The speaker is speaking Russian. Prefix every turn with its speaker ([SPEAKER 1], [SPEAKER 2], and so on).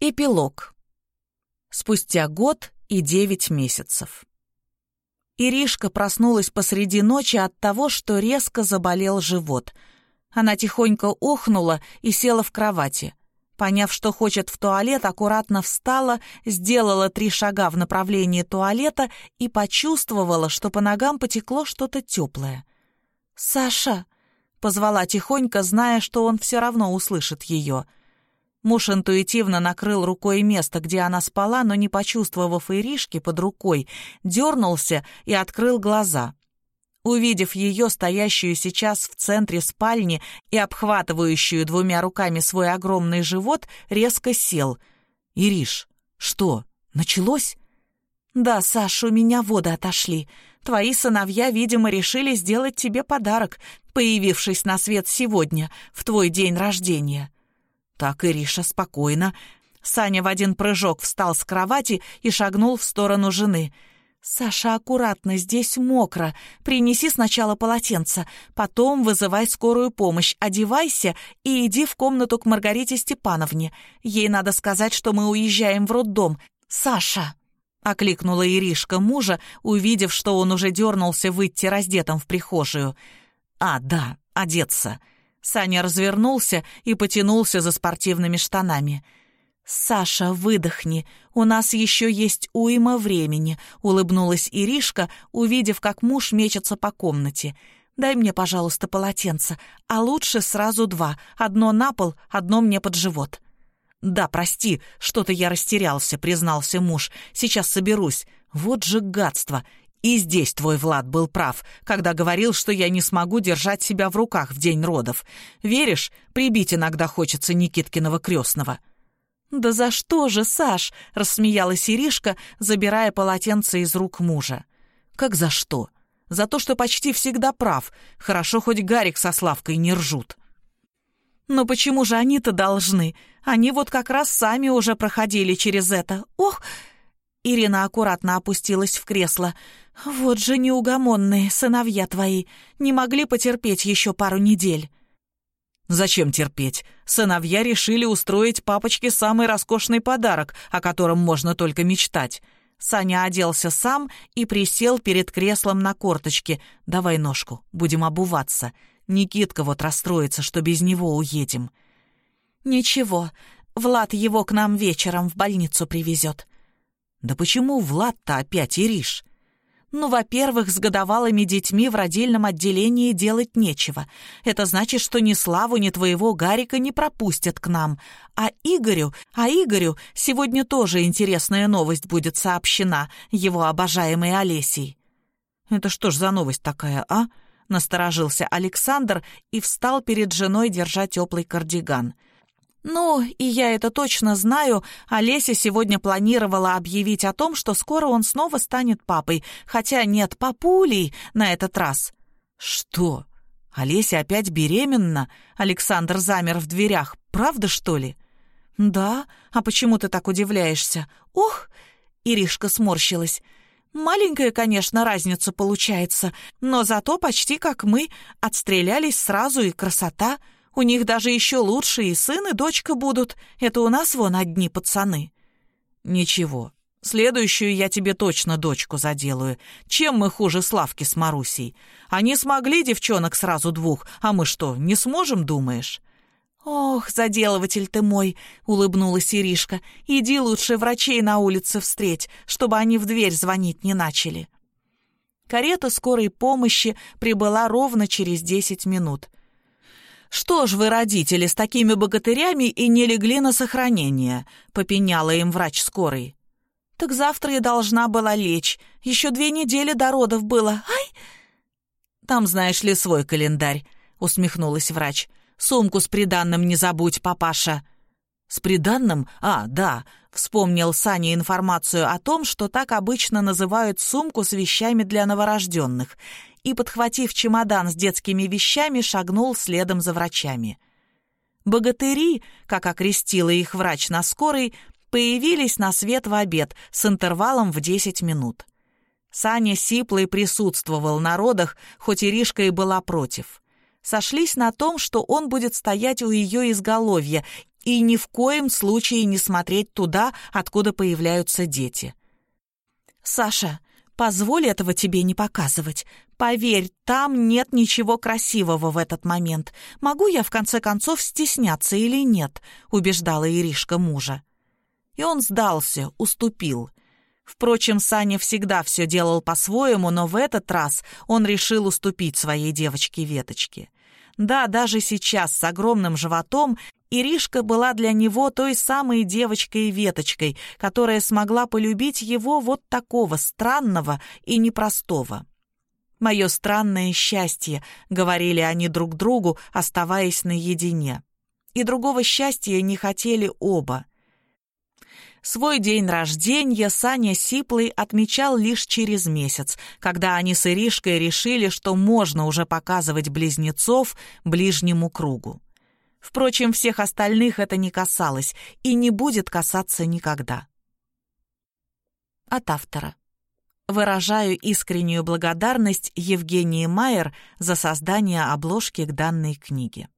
[SPEAKER 1] Эпилог. Спустя год и девять месяцев. Иришка проснулась посреди ночи от того, что резко заболел живот. Она тихонько охнула и села в кровати. Поняв, что хочет в туалет, аккуратно встала, сделала три шага в направлении туалета и почувствовала, что по ногам потекло что-то теплое. «Саша!» — позвала тихонько, зная, что он все равно услышит ее — Муж интуитивно накрыл рукой место, где она спала, но, не почувствовав Иришки под рукой, дернулся и открыл глаза. Увидев ее, стоящую сейчас в центре спальни и обхватывающую двумя руками свой огромный живот, резко сел. «Ириш, что, началось?» «Да, Саш, у меня воды отошли. Твои сыновья, видимо, решили сделать тебе подарок, появившись на свет сегодня, в твой день рождения». Так Ириша спокойно. Саня в один прыжок встал с кровати и шагнул в сторону жены. «Саша, аккуратно, здесь мокро. Принеси сначала полотенце, потом вызывай скорую помощь, одевайся и иди в комнату к Маргарите Степановне. Ей надо сказать, что мы уезжаем в роддом. Саша!» — окликнула Иришка мужа, увидев, что он уже дернулся выйти раздетым в прихожую. «А, да, одеться». Саня развернулся и потянулся за спортивными штанами. «Саша, выдохни, у нас еще есть уйма времени», — улыбнулась Иришка, увидев, как муж мечется по комнате. «Дай мне, пожалуйста, полотенце, а лучше сразу два, одно на пол, одно мне под живот». «Да, прости, что-то я растерялся», — признался муж. «Сейчас соберусь. Вот же гадство. И здесь твой Влад был прав, когда говорил, что я не смогу держать себя в руках в день родов. Веришь, прибить иногда хочется Никиткиного крестного». «Да за что же, Саш?» — рассмеялась Иришка, забирая полотенце из рук мужа. «Как за что? За то, что почти всегда прав. Хорошо, хоть Гарик со Славкой не ржут». «Но почему же они-то должны? Они вот как раз сами уже проходили через это. Ох!» Ирина аккуратно опустилась в кресло. «Вот же неугомонные сыновья твои. Не могли потерпеть еще пару недель». «Зачем терпеть? Сыновья решили устроить папочке самый роскошный подарок, о котором можно только мечтать». Саня оделся сам и присел перед креслом на корточке. «Давай ножку, будем обуваться. Никитка вот расстроится, что без него уедем». «Ничего, Влад его к нам вечером в больницу привезет». «Да почему Влад-то опять Ириш?» Ну, во-первых, с годовалыми детьми в родильном отделении делать нечего. Это значит, что ни Славу, ни твоего Гарика не пропустят к нам. А Игорю, а Игорю сегодня тоже интересная новость будет сообщена его обожаемой Олесей. Это что ж за новость такая, а? Насторожился Александр и встал перед женой, держа теплый кардиган. — «Ну, и я это точно знаю, Олеся сегодня планировала объявить о том, что скоро он снова станет папой, хотя нет, папулей на этот раз». «Что? Олеся опять беременна?» Александр замер в дверях. «Правда, что ли?» «Да? А почему ты так удивляешься?» «Ох!» Иришка сморщилась. «Маленькая, конечно, разница получается, но зато почти как мы, отстрелялись сразу и красота». У них даже еще лучше и сын, и дочка будут. Это у нас вон одни пацаны». «Ничего, следующую я тебе точно дочку заделаю. Чем мы хуже Славки с Марусей? Они смогли девчонок сразу двух, а мы что, не сможем, думаешь?» «Ох, заделыватель ты мой!» — улыбнулась Иришка. «Иди лучше врачей на улице встреть, чтобы они в дверь звонить не начали». Карета скорой помощи прибыла ровно через десять минут. «Что ж вы, родители, с такими богатырями и не легли на сохранение?» — попеняла им врач скорой. «Так завтра я должна была лечь. Еще две недели до родов было. Ай!» «Там, знаешь ли, свой календарь», — усмехнулась врач. «Сумку с приданным не забудь, папаша». «С приданным? А, да», — вспомнил Саня информацию о том, что так обычно называют сумку с вещами для новорожденных и, подхватив чемодан с детскими вещами, шагнул следом за врачами. Богатыри, как окрестила их врач на скорой, появились на свет в обед с интервалом в 10 минут. Саня Сиплый присутствовал на родах, хоть Иришка и была против. Сошлись на том, что он будет стоять у ее изголовья И ни в коем случае не смотреть туда, откуда появляются дети. «Саша, позволь этого тебе не показывать. Поверь, там нет ничего красивого в этот момент. Могу я, в конце концов, стесняться или нет?» — убеждала Иришка мужа. И он сдался, уступил. Впрочем, Саня всегда все делал по-своему, но в этот раз он решил уступить своей девочке Веточке. Да, даже сейчас с огромным животом Иришка была для него той самой девочкой-веточкой, которая смогла полюбить его вот такого странного и непростого. «Мое странное счастье», — говорили они друг другу, оставаясь наедине. И другого счастья не хотели оба. Свой день рождения Саня Сиплый отмечал лишь через месяц, когда они с Иришкой решили, что можно уже показывать близнецов ближнему кругу. Впрочем, всех остальных это не касалось и не будет касаться никогда. От автора. Выражаю искреннюю благодарность Евгении Майер за создание обложки к данной книге.